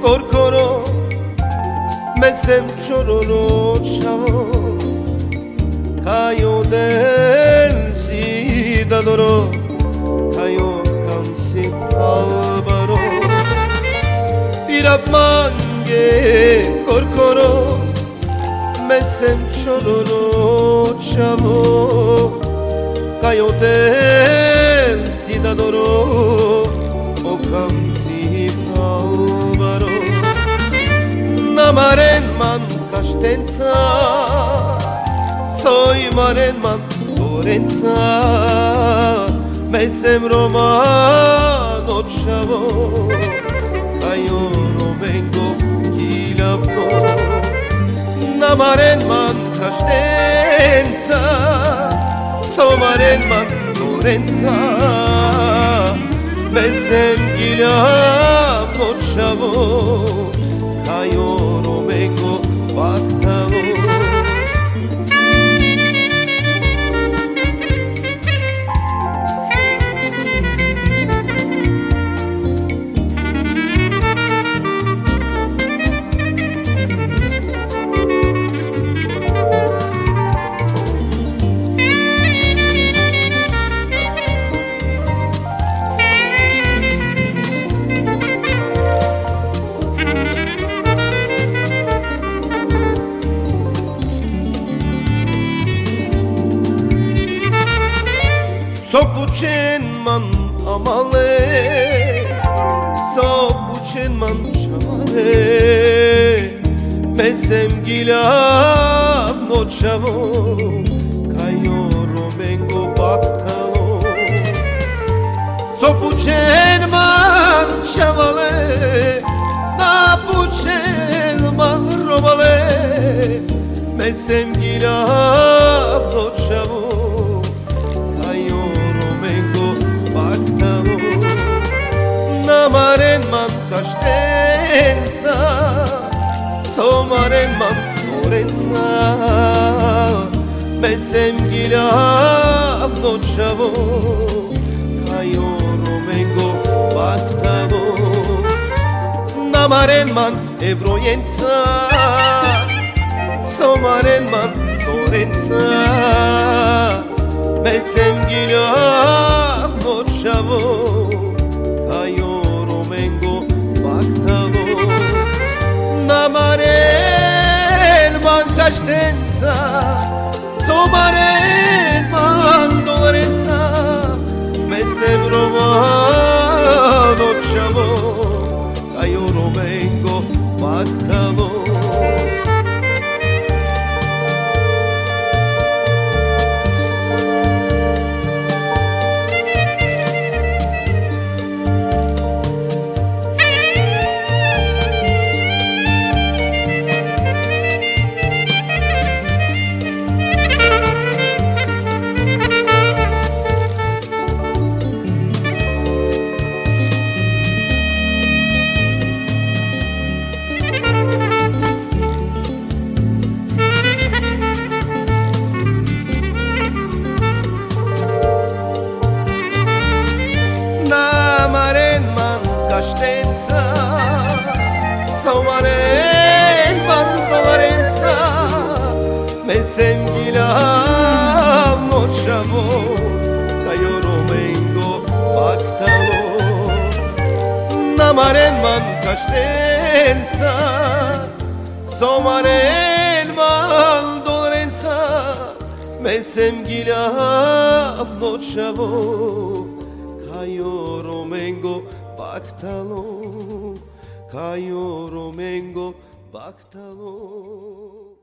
Corcoro me sem chororo chavo caio del cidadoro caio cansi albaro pirap mangue corcoro me sem chororo chavo caio del cidadoro o cansi maren man castenza Soy maren man Lorenza Me sem romano chavo Ayo no. Vengo kilafno Na maren man castenza So maren man Lorenza Me sem kilafno Sopuchen man amale Sopuchen man şamale Mesem gilav no çavo Kayoro mengo baktalo Sopuchen man şamale Napuchen man robale Mesem gilav no man castenza Somaren man Lorenza Besem gilav no chavo Caio romengo bactavo Namaren man Evroyenza Somaren man Lorenza Somarel man castenza Somarel man castenza Somare bandolenza Me sembila mochavo Cayo romengo pactalo Namaren man castenza Somare bandolenza Me sembila nochavo Cayo romengo pactalo Caio Romengo Bactalo